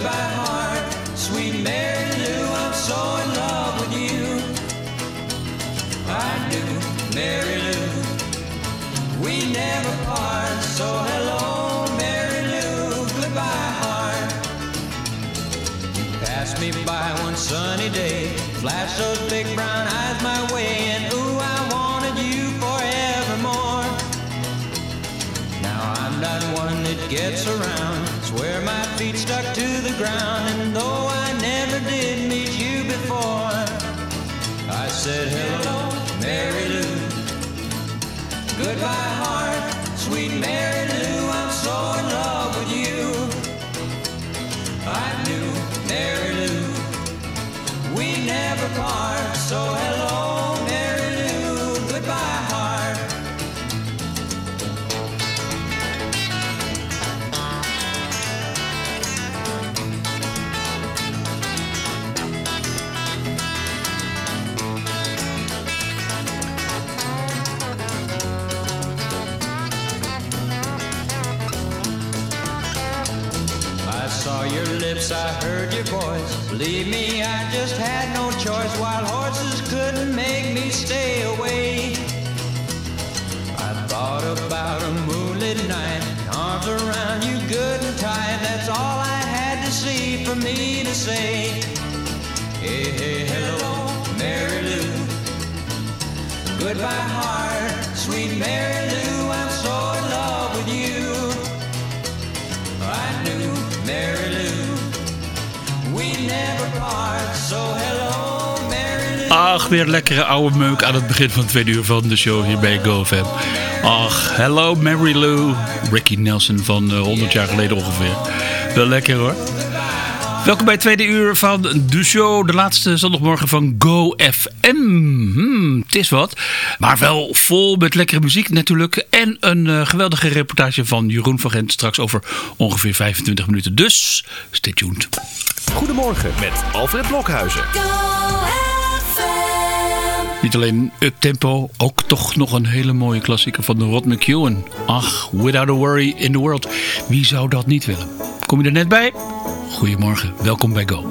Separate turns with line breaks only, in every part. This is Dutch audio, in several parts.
Goodbye, heart, sweet Mary Goodbye, heart, sweet Mary Lou. I'm so in love with you. I knew Mary Lou. We never part, so hello.
Ach, weer lekkere oude meuk aan het begin van het tweede uur van de show hier bij GoFam. Ach, hello Mary Lou. Ricky Nelson van eh, 100 jaar geleden ongeveer. Wel lekker hoor. Welkom bij het tweede uur van de show. De laatste zondagmorgen van GoFM. Hmm, het is wat. Maar wel vol met lekkere muziek natuurlijk. En een eh, geweldige reportage van Jeroen van Gent. Straks over ongeveer 25 minuten. Dus stay tuned.
Goedemorgen met Alfred Blokhuizen.
Niet alleen uptempo, ook toch nog een hele mooie klassieker van de Rod McEwen. Ach, Without a Worry in the World. Wie zou dat niet willen? Kom je er net bij? Goedemorgen, welkom bij Go.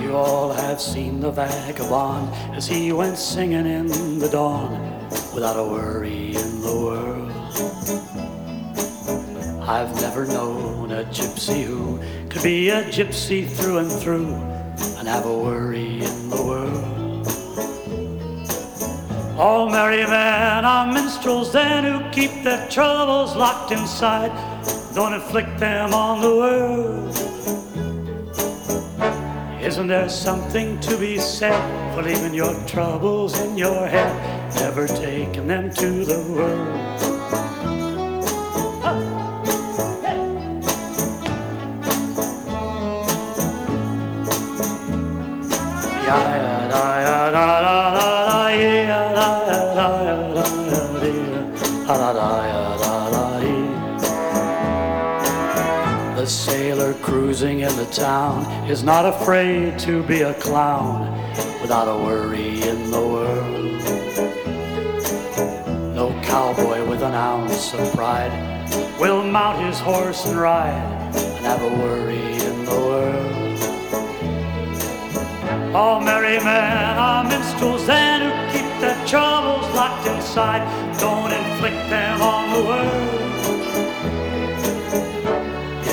You all have seen the vagabond as he went singing in the dawn without a worry in the world. I've never known a gypsy who could be a gypsy through and through and have a worry in the world. All merry men are minstrels then who keep their troubles locked inside, don't inflict them on the world. Isn't there something to be said for leaving your troubles in your head, never taking them to the world? Cruising in the town is not afraid to be a clown without a worry in the world. No cowboy with an ounce of pride will mount his horse and ride and have a worry in the world. All merry men are minstrels then who keep their troubles locked inside, don't inflict them on the world.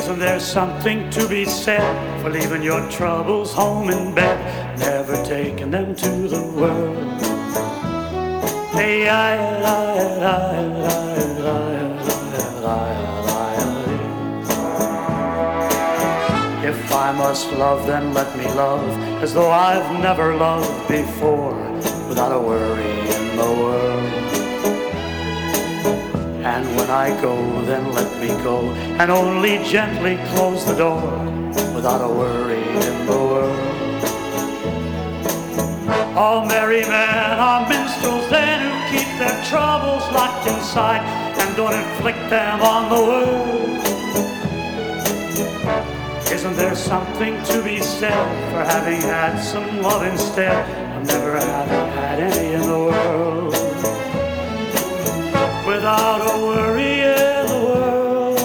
Isn't there something to be said for leaving your troubles home in bed, never taking them to the world? If I must love, then let me love as though I've never loved before, without a worry in the world. And when I go, then let me go, and only gently close the door, without a worry in the world. All merry men are minstrels then who keep their troubles locked inside, and don't inflict them on the world. Isn't there something to be said for having had some love instead of never having had any Without a worry in the world,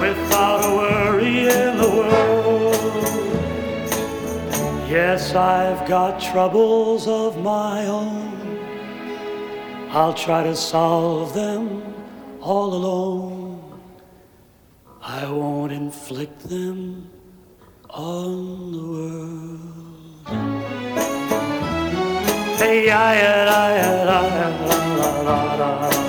without a worry in the world. Yes, I've got troubles of my own. I'll try to solve them all alone. I won't inflict them on the world. I yeah, I yeah, I yeah, I yeah,
I.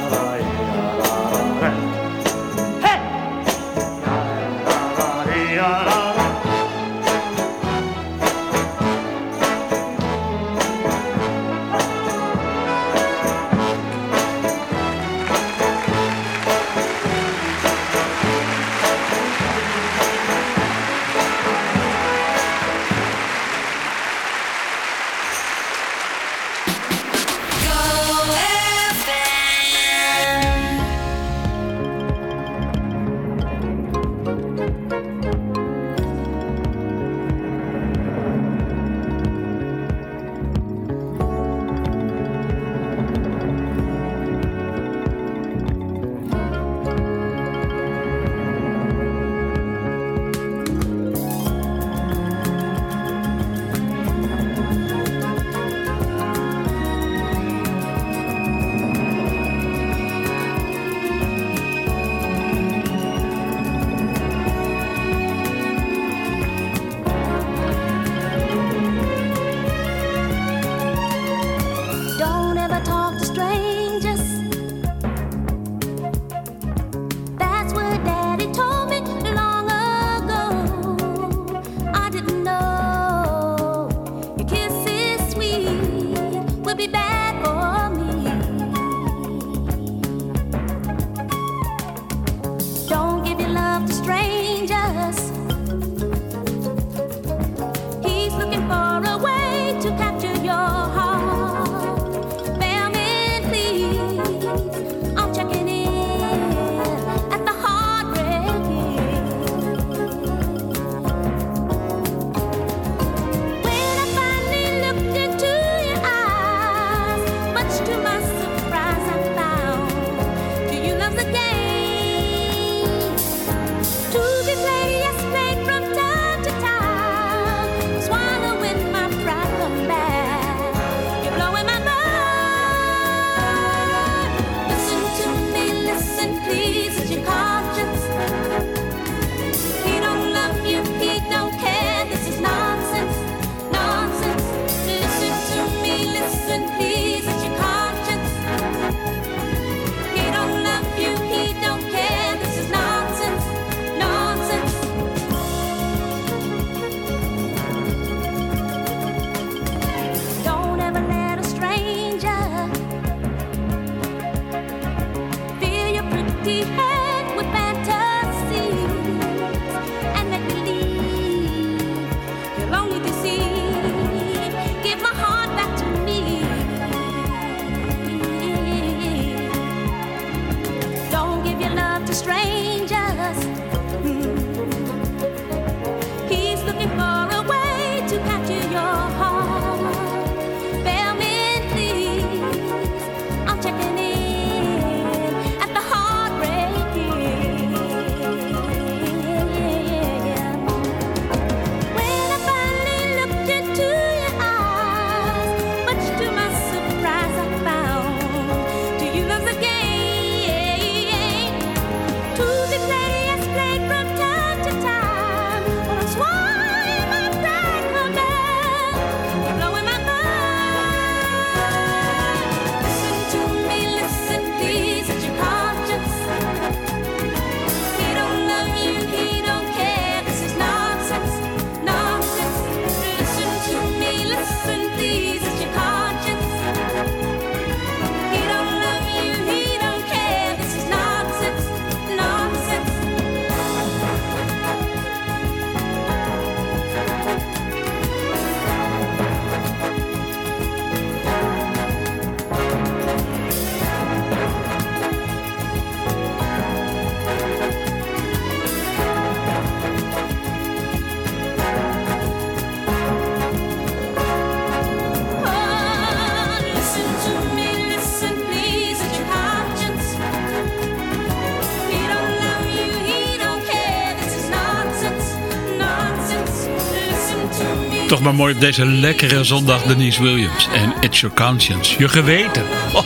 maar mooi op deze lekkere zondag Denise Williams en It's Your Conscience. Je geweten. Oh,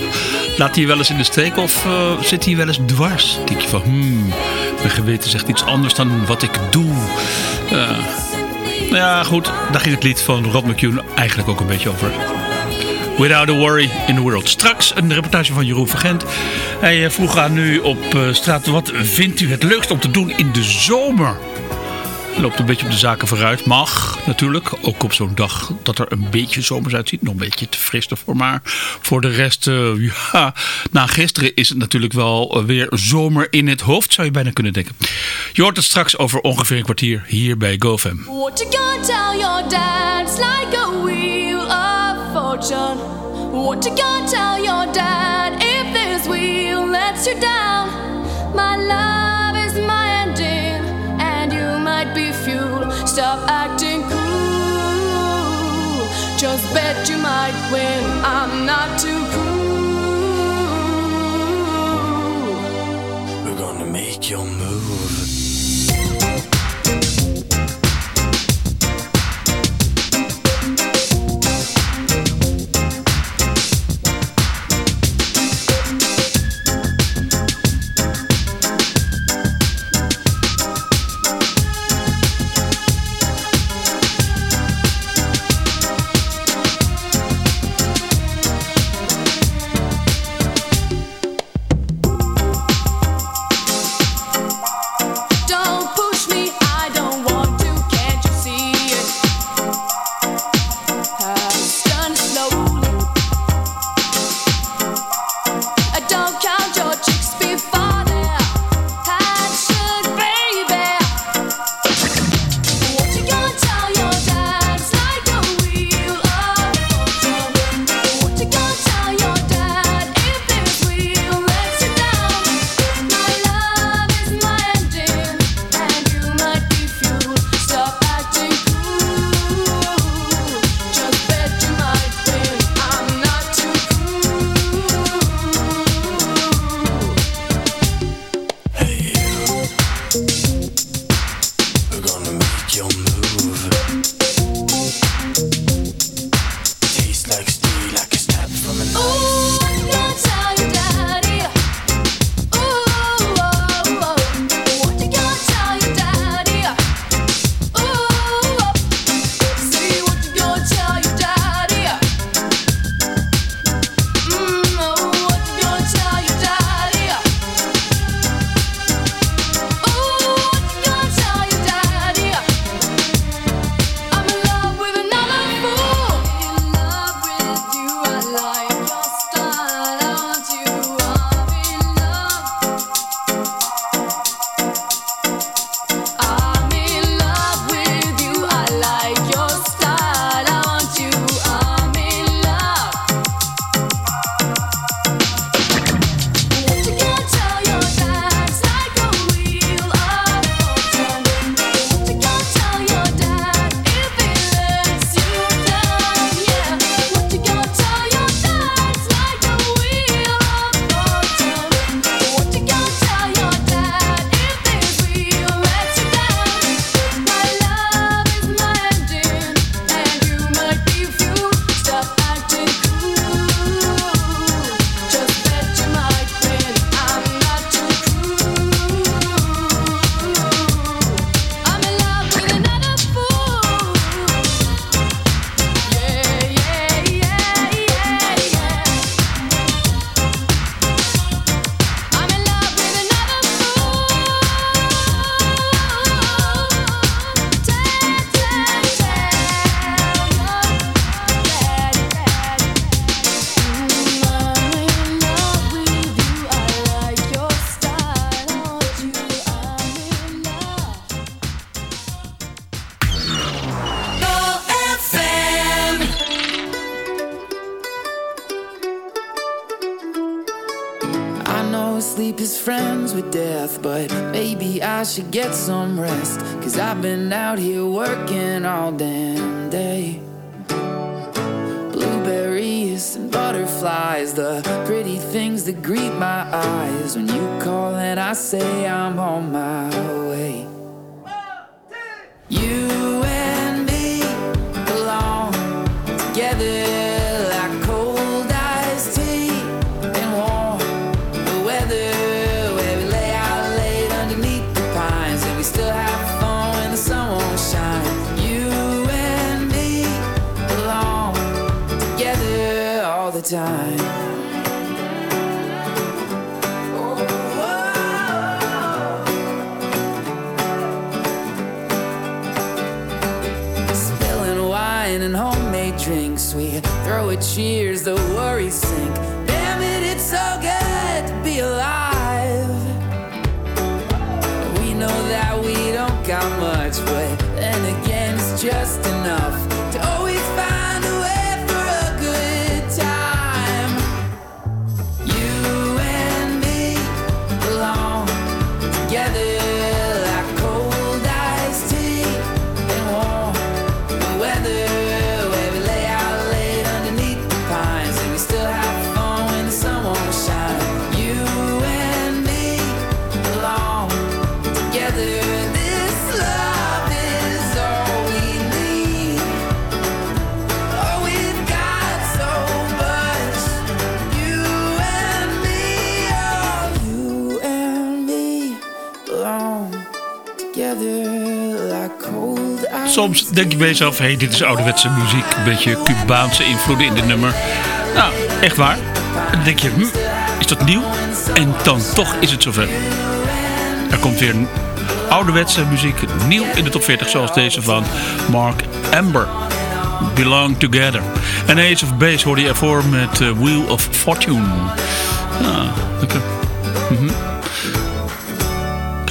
laat hij wel eens in de steek of uh, zit hij wel eens dwars? Denk je van, hmm, mijn geweten zegt iets anders dan wat ik doe. Uh, ja, goed, daar ging het lied van Rod McCune eigenlijk ook een beetje over. Without a worry in the world. Straks een reportage van Jeroen Vergent. Hij vroeg aan nu op straat, wat vindt u het leukst om te doen in de zomer? Loopt een beetje op de zaken vooruit. Mag natuurlijk. Ook op zo'n dag dat er een beetje zomers uitziet. Nog een beetje te fris ervoor. Maar voor de rest, uh, ja. Na gisteren is het natuurlijk wel weer zomer in het hoofd. Zou je bijna kunnen denken. Je hoort het straks over ongeveer een kwartier hier bij GoFam.
What you gonna tell your dad? Like a wheel of fortune. What you gonna tell your dad? If this wheel lets you down. My love Stop acting cool. Just bet you might win. I'm not too cool.
We're gonna make your move.
Should get some rest. Cause I've been out here working all damn day. Blueberries and butterflies, the pretty things that greet my eyes. When you call and I say I'm on my way. You and me, time. Spilling wine and homemade drinks, we throw a cheers,
Soms denk je bij jezelf, hé, hey, dit is ouderwetse muziek. Een beetje Cubaanse invloeden in dit nummer. Nou, echt waar. Dan denk je, hm, is dat nieuw? En dan toch is het zover. Er komt weer ouderwetse muziek, nieuw in de top 40, zoals deze van Mark Amber. Belong Together. En Ace of Base hoorde je ervoor met eh, Wheel of Fortune. Ja, lekker. Mhm.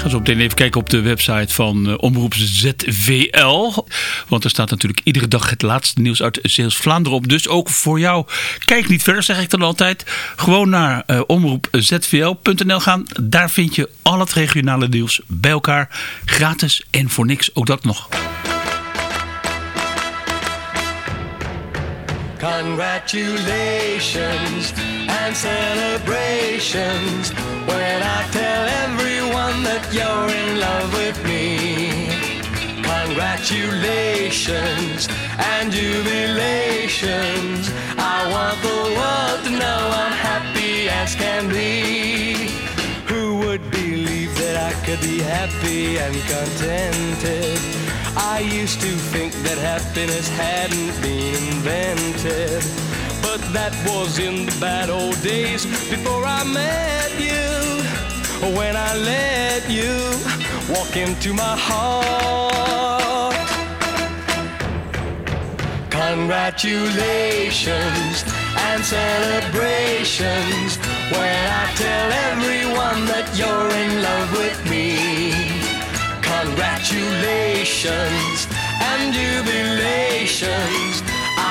Ga zo meteen even kijken op de website van uh, Omroep ZVL. Want er staat natuurlijk iedere dag het laatste nieuws uit Zeeuws-Vlaanderen op. Dus ook voor jou. Kijk niet verder, zeg ik dan altijd. Gewoon naar uh, omroepzvl.nl gaan. Daar vind je al het regionale nieuws bij elkaar. Gratis en voor niks. Ook dat nog.
Congratulations and celebrations when I tell everyone that you're in love with me. Congratulations and jubilations. I want the world to know I'm happy as can be. Who would believe that I could be happy and contented? I used to think that happiness hadn't been invented. But that was in the bad old days before I met you. When I let you walk into my heart. Congratulations and celebrations when I tell everyone that you're in love with me. Congratulations and jubilations.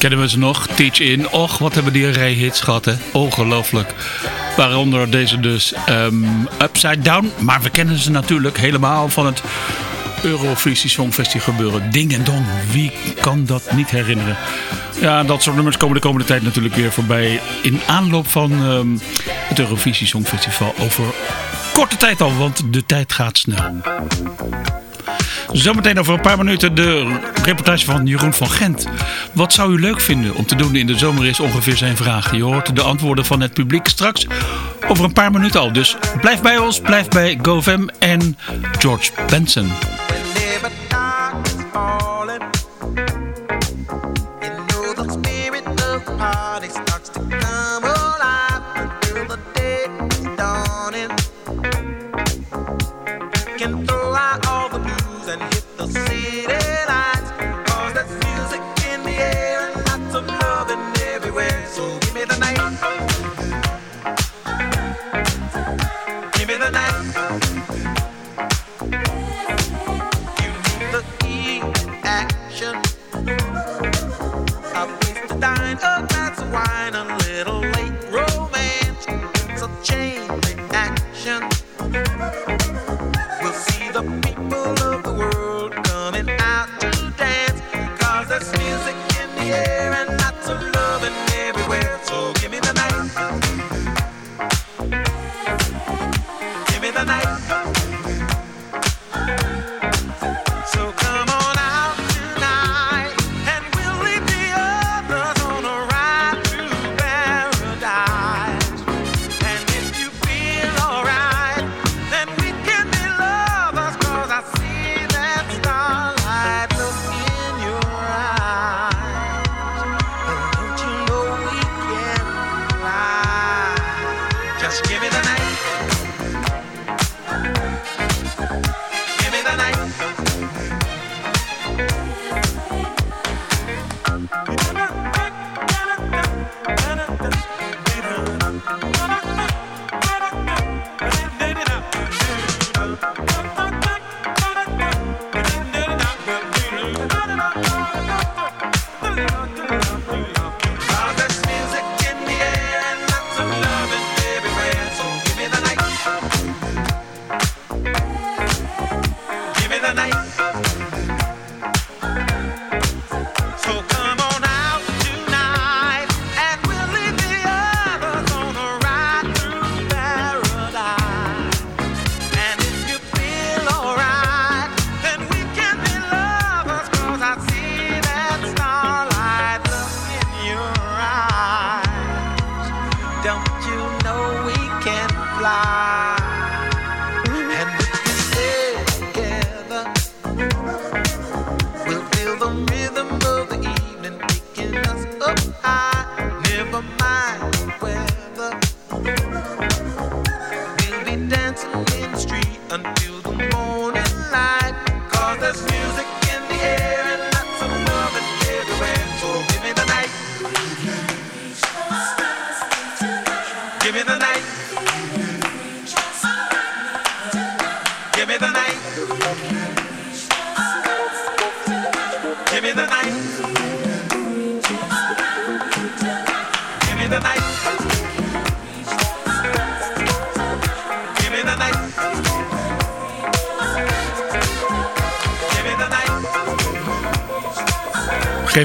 Kennen we ze nog? Teach In. Och, wat hebben die een rij hits gehad, hè? Ongelooflijk. Waaronder deze dus ehm, Upside Down. Maar we kennen ze natuurlijk helemaal van het Eurovisie Songfestival gebeuren. Ding en Dong. Wie kan dat niet herinneren? Ja, dat soort nummers komen de komende tijd natuurlijk weer voorbij. In aanloop van ehm, het Eurovisie Songfestival. Over korte tijd al, want de tijd gaat snel. Zometeen over een paar minuten de reportage van Jeroen van Gent. Wat zou u leuk vinden om te doen in de zomer is ongeveer zijn vraag. Je hoort de antwoorden van het publiek straks over een paar minuten al. Dus blijf bij ons, blijf bij GoFam en George Benson.
A fly?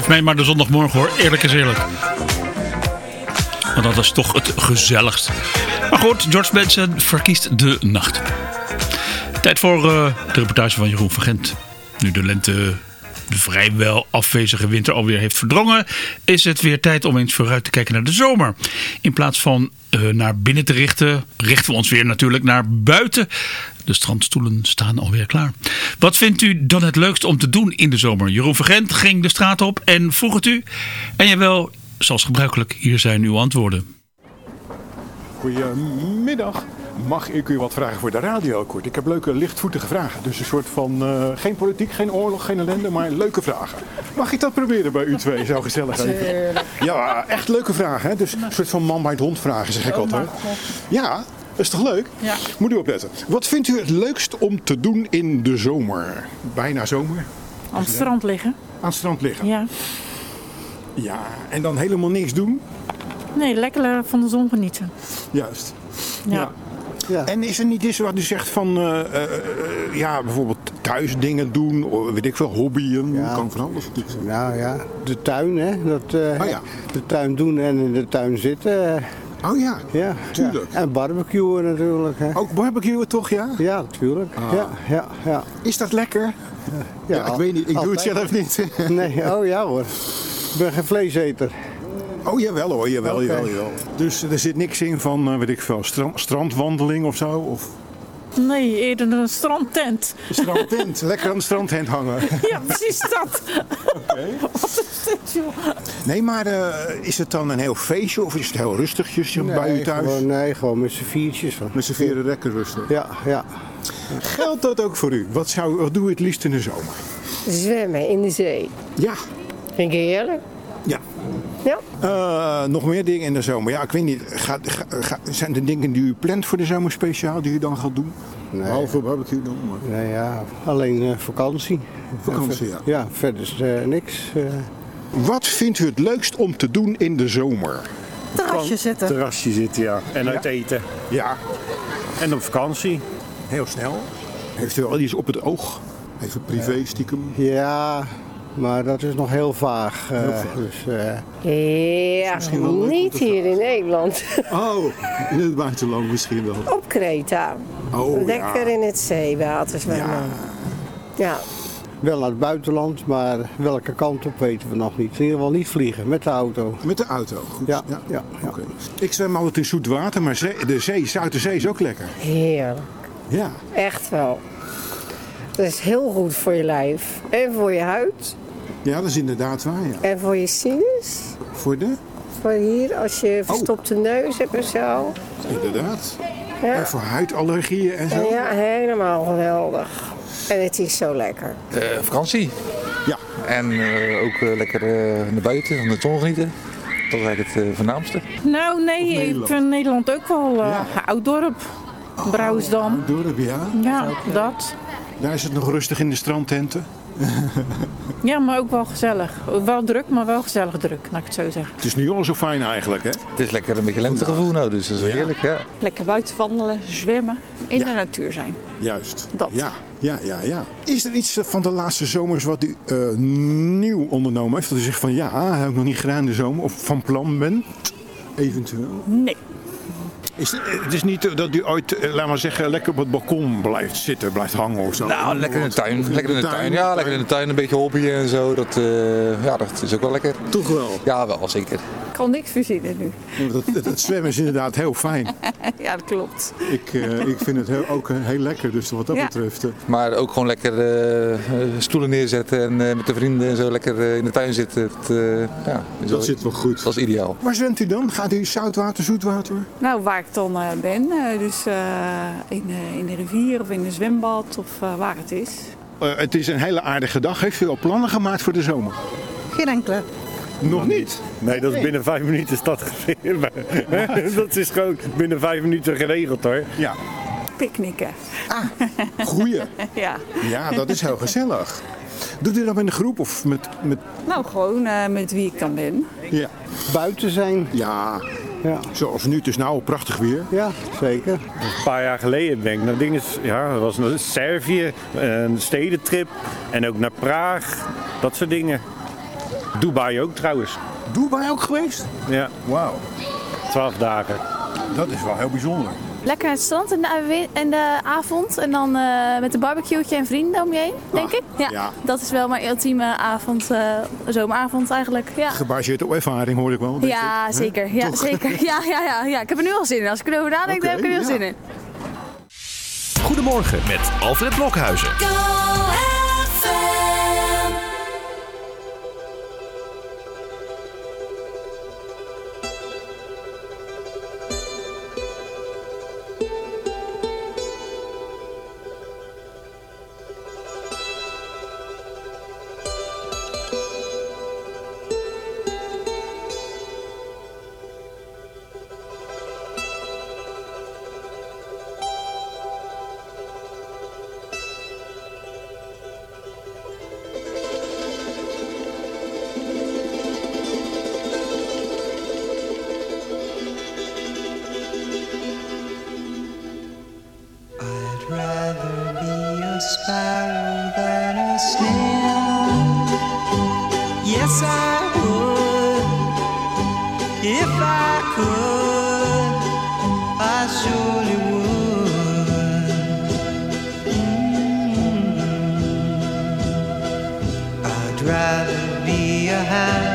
Mij maar de zondagmorgen hoor, eerlijk is eerlijk. Want dat is toch het gezelligst. Maar goed, George Benson verkiest de nacht. Tijd voor eh, de reportage van Jeroen van Gent. Nu de lente de vrijwel afwezige winter alweer heeft verdrongen, is het weer tijd om eens vooruit te kijken naar de zomer. In plaats van eh, naar binnen te richten, richten we ons weer natuurlijk naar buiten. De strandstoelen staan alweer klaar. Wat vindt u dan het leukst om te doen in de zomer? Jeroen Vergent ging de straat op en vroeg het u. En jawel, zoals gebruikelijk, hier zijn uw antwoorden.
Goedemiddag. Mag ik u wat vragen voor de radio, Kort? Ik heb leuke, lichtvoetige vragen. Dus een soort van, eh, geen politiek, geen oorlog, geen ellende, maar leuke vragen. Mag ik dat proberen bij u twee? Zo gezellig even. Ja, echt leuke vragen. Hè? Dus een soort van man bij het hond vragen, zeg ik altijd. Ja, dat is toch leuk?
Ja.
Moet u opletten. Wat vindt u het leukst om te doen in de zomer? Bijna zomer.
Aan het strand liggen.
Aan het strand liggen.
Ja.
Ja, en dan helemaal niks doen?
Nee, lekker eh, van de zon genieten.
Juist.
Ja.
En is er niet iets wat u zegt van, eh, eh, ja, bijvoorbeeld thuis dingen doen, of weet ik veel, hobbyen,
Ja.
kan van alles.
Nou ja, de tuin, hè. Dat, eh,
Oh ja.
De tuin doen en in de tuin zitten.
Oh ja,
ja,
Tuurlijk.
ja. En barbecuen natuurlijk, hè.
ook barbecuen toch, ja?
Ja, natuurlijk. Ja, ja, ja.
Is dat lekker? Ja, ik weet niet, ik doe het zelf niet.
Nee, oh ja hoor. Ik ben geen vleeseter.
Oh jawel hoor, jawel,
Oké.
jawel, jawel. Dus er zit niks in van, eh, weet ik veel, stra- strandwandeling of zo? Of
Nee, eerder een strandtent.
een strandtent, lekker aan de strandtent hangen.
Ja, precies dat. Wat is dit, joh?
Nee, maar eh, is het dan een heel feestje of is het heel rustigjes bij u thuis?
Gewoon, nee, gewoon met z'n viertjes.
Met z'n vieren lekker rustig.
Ja, ja.
Geldt dat ook voor u? Wat, zou, wat doe je het liefst in de zomer?
Zwemmen in de zee.
Ja,
Vind ik heerlijk.
ja.
Ja.
Eh, nog meer dingen in de zomer. Ja, ik weet niet. Gaat, ga- ga- zijn er dingen die u plant voor de zomer speciaal die u dan gaat doen?
Nee.
Behalve barbecue dan. Maar...
Nee, ja. Alleen eh, vakantie.
Vakantie, ja.
Ja, verder is eh, niks. eh.
Wat vindt u het leukst om te doen in de zomer?
Terrasje zitten.
terrasje zitten, ja. En uit eten.
Ja,
En op vakantie.
heel snel. Heeft u al iets op het oog? Even privé stiekem.
Ja, maar dat is nog heel vaag. eh,
Heel vaag.
Dus, eh,
Ja, niet hier in Nederland.
Oh, in het buitenland misschien wel.
Op Kreta.
Oh,
Lekker
ja.
in het zeewater zwemmen.
Ja.
Ja.
wel naar het buitenland, maar welke kant op weten we nog niet. In ieder geval niet vliegen met de auto.
Met de auto. Goed.
Ja, ja, ja.
Oké. Ik zwem altijd in zoet water, maar zee- de zee, Zuiderzee is ook lekker.
Heerlijk.
Ja.
Echt wel. Dat is heel goed voor je lijf. En voor je huid.
Ja, dat is inderdaad waar, ja.
En voor je sinus.
Voor de?
Voor hier, als je verstopte neus hebt en zo.
Inderdaad.
Ja.
En voor huidallergieën en zo.
Ja, helemaal geweldig. En het is zo lekker.
Eh, vakantie.
Ja.
En eh, ook eh, lekker eh, naar buiten, van de zon genieten. Dat is eigenlijk het eh, voornaamste.
Nou, nee, ik
Nederland?
vind Nederland ook wel uh, Ouddorp. Brouwersdam.
Dorp, ja.
Ja, dat.
Daar is het nog rustig in de strandtenten.
Ja, maar ook wel gezellig. Wel druk, maar wel gezellig druk, laat ik het zo zeggen.
Het is nu al zo fijn eigenlijk, hè?
Het is lekker een beetje lentegevoel nou, dus dat is heerlijk. Ja.
Lekker buiten wandelen, zwemmen, in de natuur zijn.
Juist.
Dat.
Ja, ja, ja, ja. Is er iets van de laatste zomers wat u eh, nieuw ondernomen heeft? Dat u zegt van ja, heb ik nog niet gedaan in de zomer. Of van plan bent? Eventueel.
Nee.
Is het, het is niet eh, dat u ooit, eh, laat maar zeggen, lekker op het balkon blijft zitten, blijft hangen of zo?
Nou, lekker in de tuin. Lekker in de tuin. Ja, lekker in de tuin. Een beetje hobbyen en zo. Dat, eh, ja, dat is ook wel lekker.
Toch wel?
Ja, wel zeker.
Ik kan niks verzinnen nu.
Dat, het, het zwemmen is inderdaad heel fijn.
ja, dat klopt.
Ik, eh, ik vind het heel, ook heel lekker, dus wat dat
Ja.
betreft.
Maar ook gewoon lekker stoelen neerzetten en eh, met de vrienden en zo lekker in de tuin zitten. Het, eh, ja,
dat zit wel goed.
Dat is ideaal.
Waar zwemt u dan? Gaat u zoutwater, zoetwater?
Nou, waar ik dan eh, ben, eh, dus eh, in, eh, in de rivier of in een zwembad of waar het is.
Eh, het is een hele aardige dag. Heeft u al plannen gemaakt voor de zomer?
Geen enkele.
Nog niet?
Nee, dat is binnen vijf minuten stad Dat is gewoon binnen vijf minuten geregeld hoor.
Ja.
Picknicken.
Goeie.
ja.
Ja, dat is heel gezellig. Doet u dat met een groep of met... met...
Nou, gewoon eh, met wie ik dan ben.
Ja.
Buiten zijn.
Ja.
Ja.
Zoals nu, het is nou prachtig weer.
Ja, zeker.
Een paar jaar geleden ben ik naar dingen, ja, dat was naar Servië, een stedentrip en ook naar Praag, dat soort dingen. Dubai ook trouwens.
Dubai ook geweest?
Ja.
Wauw.
Twaalf dagen.
Dat is wel heel bijzonder.
Lekker het strand in de, de avond en dan eh, met een barbecueetje en vrienden om je heen, denk ik. Ja, Dat is wel mijn ultieme avond, eh, zomeravond eigenlijk. Ja.
Gebaseerd op ervaring hoor ik wel.
Ja, zeker. Ja, zeker. Ja, ja, ja, ja, ik heb er nu al zin in. Als ik erover nadenk, okay, dan heb ik er nu al zin in.
Goedemorgen met Alfred Blokhuizen.
Go rather be a hand.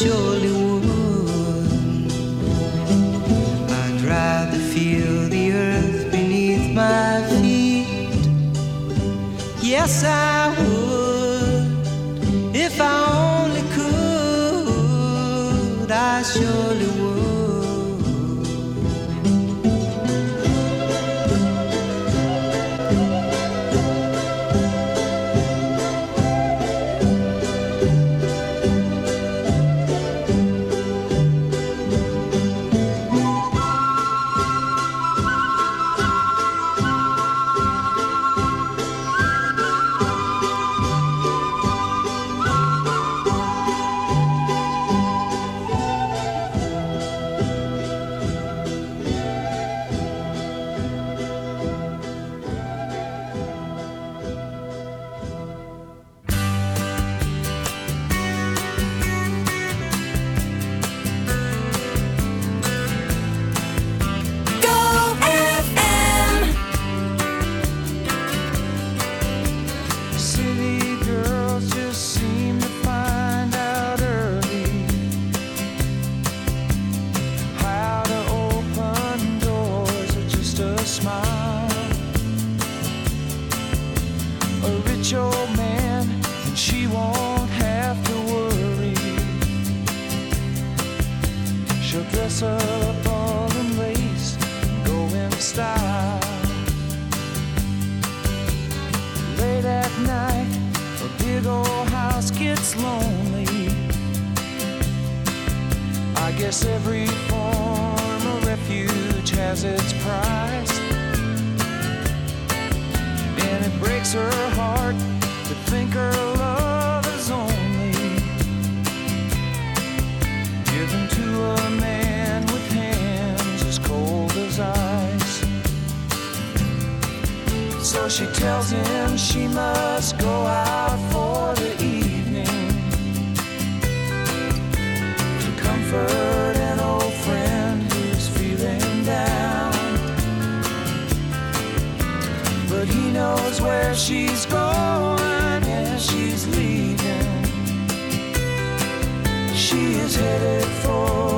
canciones. She is headed for.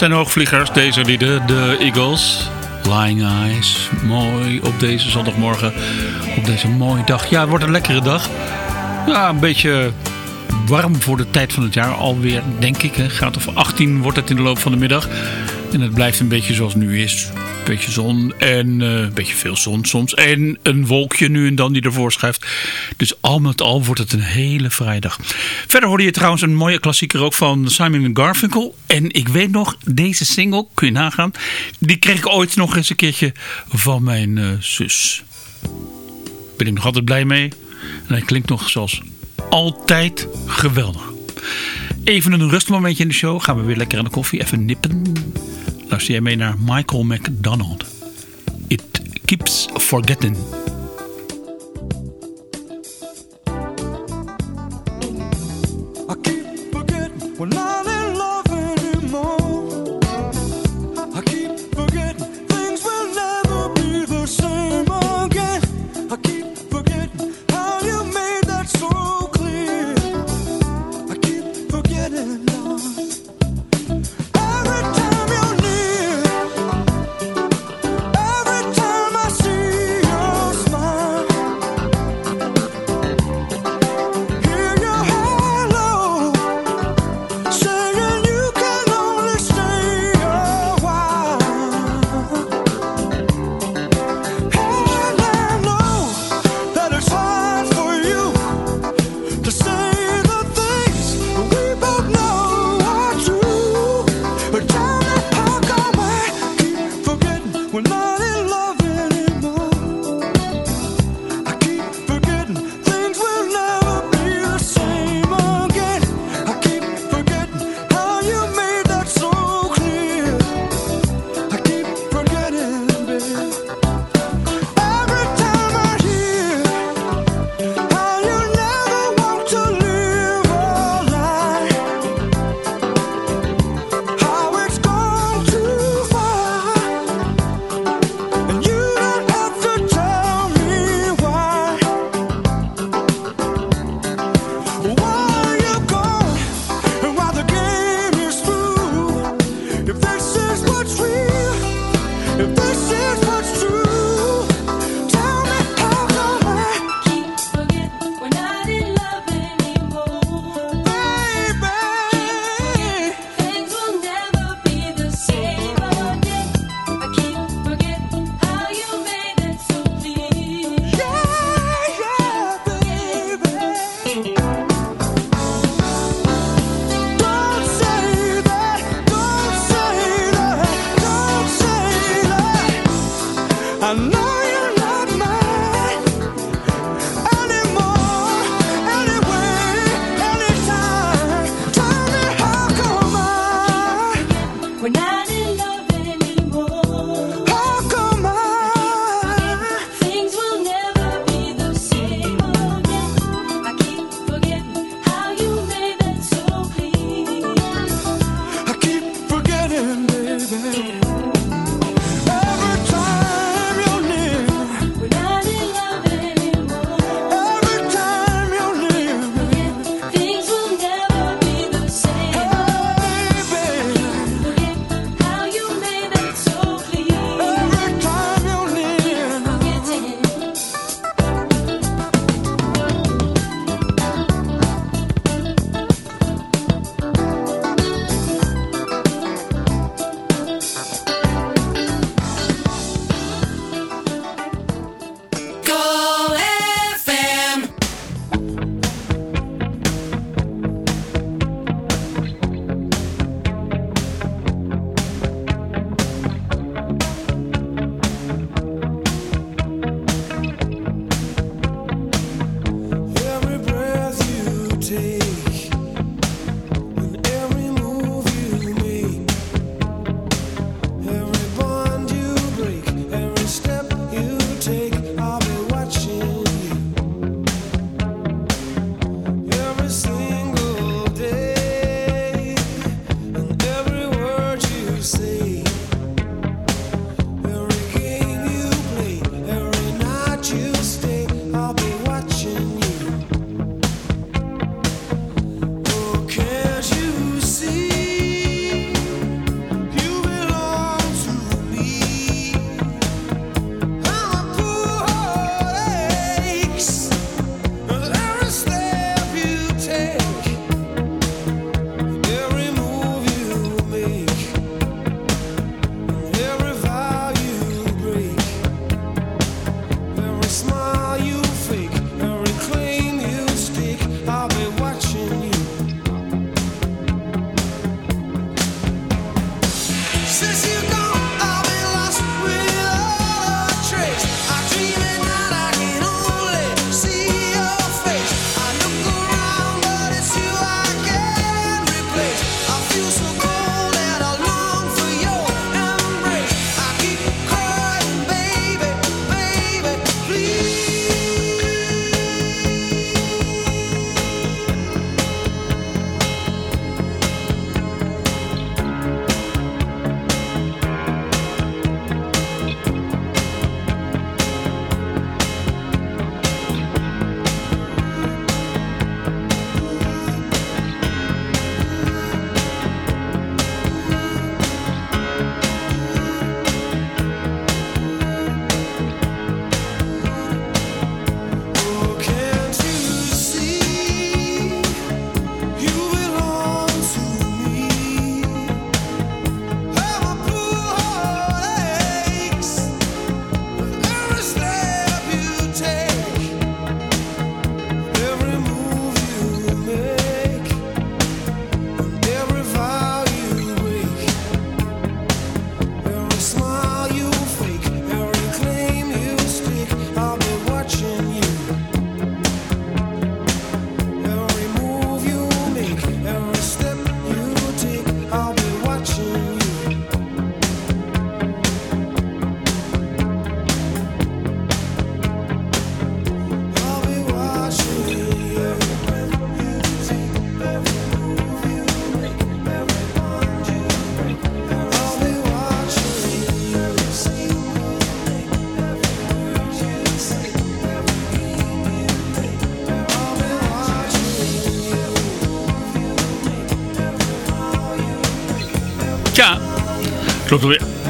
Zijn hoogvliegers, deze lieden, de Eagles. Lying Eyes, mooi op deze zondagmorgen, op deze mooie dag. Ja, het wordt een lekkere dag. Ja, een beetje warm voor de tijd van het jaar alweer, denk ik. Hè. Gaat of 18 wordt het in de loop van de middag. En het blijft een beetje zoals nu is. Beetje zon en eh, een beetje veel zon soms. En een wolkje nu en dan die ervoor schuift. Dus al met al wordt het een hele vrije dag. Verder hoorde je trouwens een mooie klassieker ook van Simon Garfunkel. En ik weet nog, deze single, kun je nagaan. Die kreeg ik ooit nog eens een keertje van mijn eh, zus. Ben ik nog altijd blij mee. En hij klinkt nog zoals altijd geweldig. Even een rustmomentje in de show. Gaan we weer lekker aan de koffie. Even nippen. Luister jij mee naar Michael McDonald. It keeps forgetting.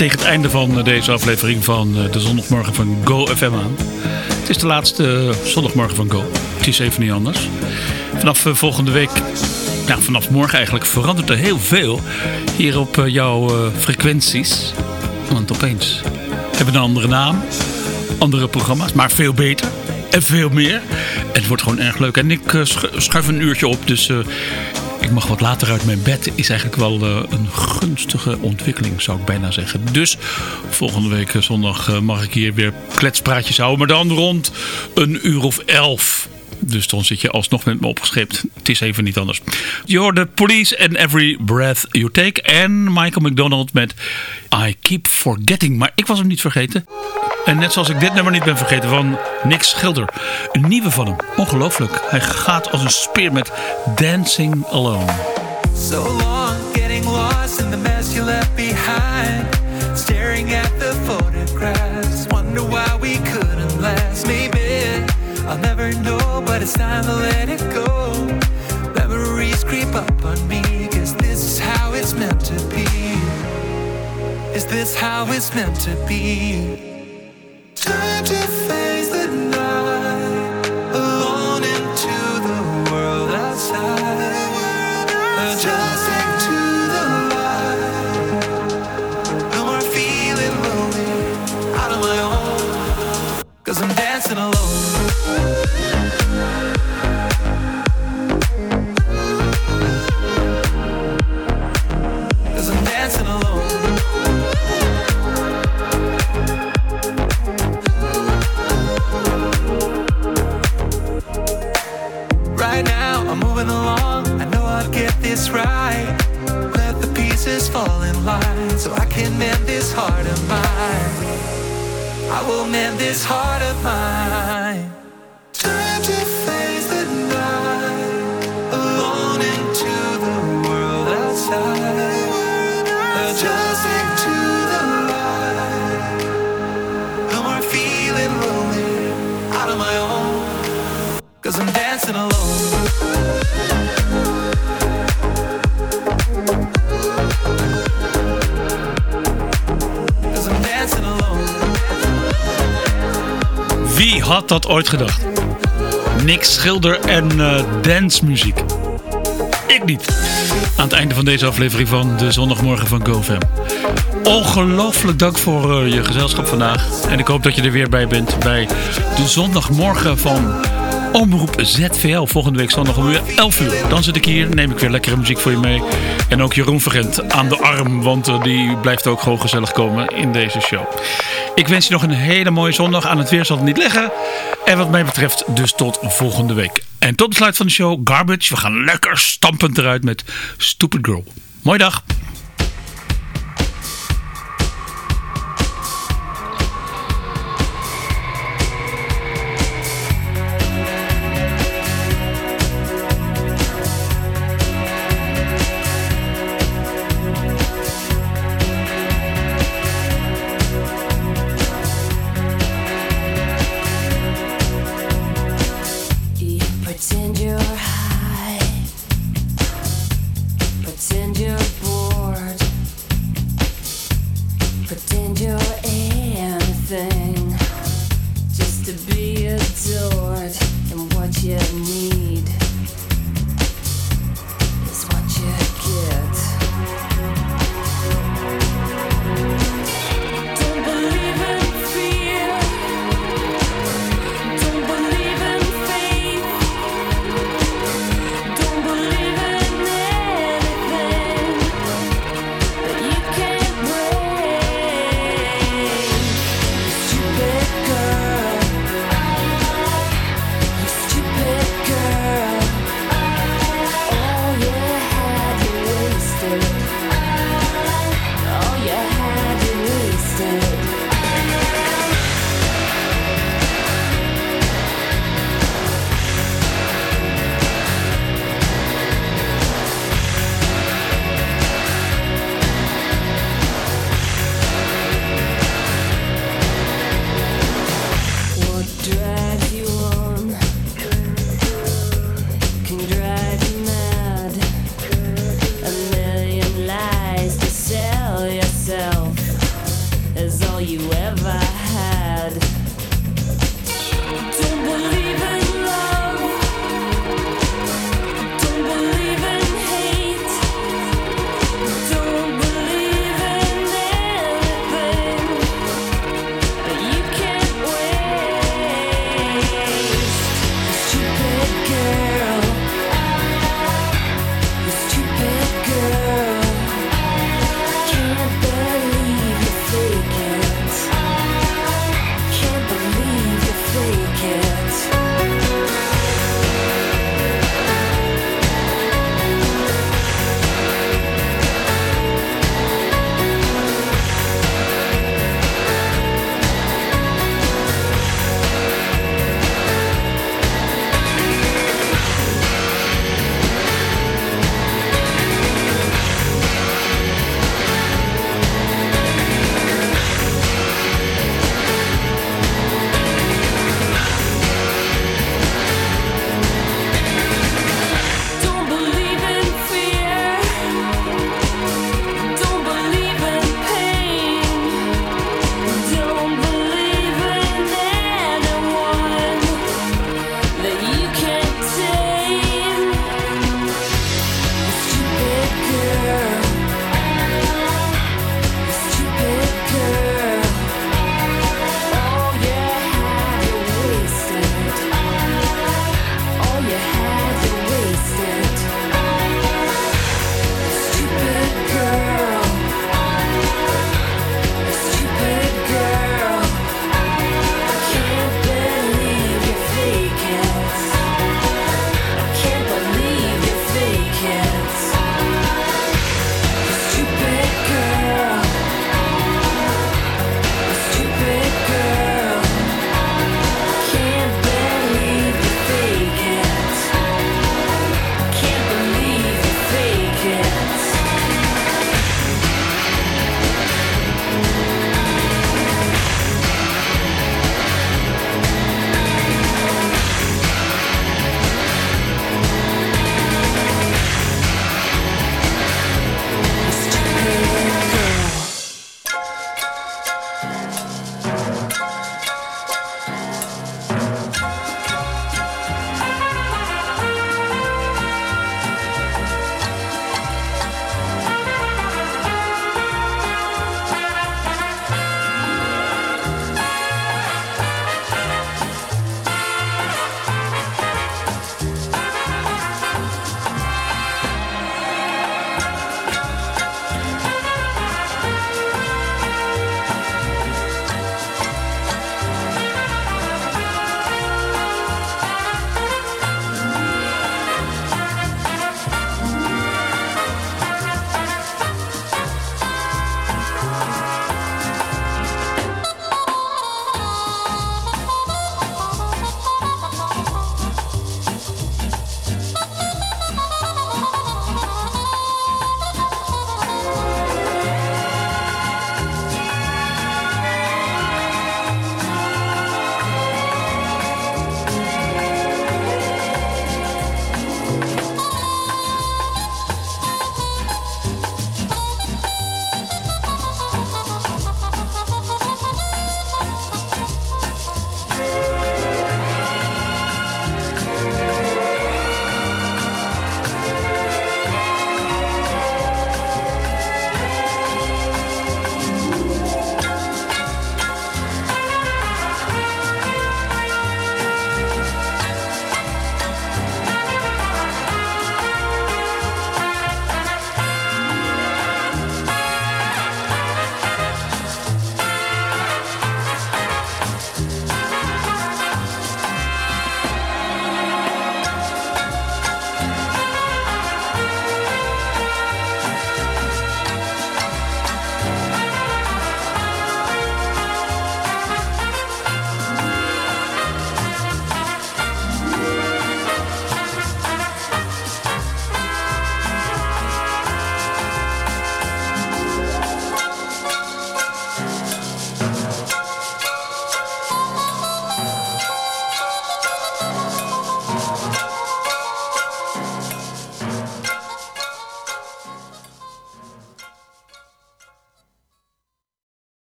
Tegen het einde van eh, deze aflevering van eh, de zondagmorgen van Go FM aan. Het is de laatste eh, zondagmorgen van Go. Het is even niet anders. Vanaf volgende week, nou vanaf morgen eigenlijk, verandert er heel veel hier op jouw frequenties. Want opeens hebben een andere naam, andere programma's, maar veel beter. En veel meer. Het wordt gewoon erg leuk. En ik schu- schuif een uurtje op, dus ik mag wat later uit mijn bed. Is eigenlijk wel eh, een gunstige ontwikkeling, zou ik bijna zeggen. Dus volgende week eh, zondag eh, mag ik hier weer kletspraatjes houden. Maar dan rond een uur of elf. Dus dan zit je alsnog met me opgescheept. Het is even niet anders. Je hoorde Police and Every Breath You Take. En Michael McDonald met I Keep Forgetting. Maar ik was hem niet vergeten. En net zoals ik dit nummer niet ben vergeten van Nick Schilder. Een nieuwe van hem. Ongelooflijk. Hij gaat als een speer met Dancing Alone.
So long getting lost in the mess you left behind. Staring at the photographs. Wonder why we couldn't last. Maybe I'll never know, but it's time to let it go. Memories creep up on me. Cause this is how it's meant to be. Is this how it's meant to be?
Dat ooit gedacht? Nick Schilder en eh dancemuziek. Ik niet. Aan het einde van deze aflevering van de zondagmorgen van GoFam. Ongelooflijk dank voor eh, je gezelschap vandaag. En ik hoop dat je er weer bij bent bij de zondagmorgen van Omroep ZVL. Volgende week zondag om uur 11 uur. Dan zit ik hier, neem ik weer lekkere muziek voor je mee. En ook Jeroen Vergent aan de arm, want eh, die blijft ook gewoon gezellig komen in deze show. Ik wens je nog een hele mooie zondag. Aan het weer zal het niet liggen. En wat mij betreft dus tot volgende week. En tot besluit van de show Garbage. We gaan lekker stampend eruit met Stupid Girl. Mooi dag.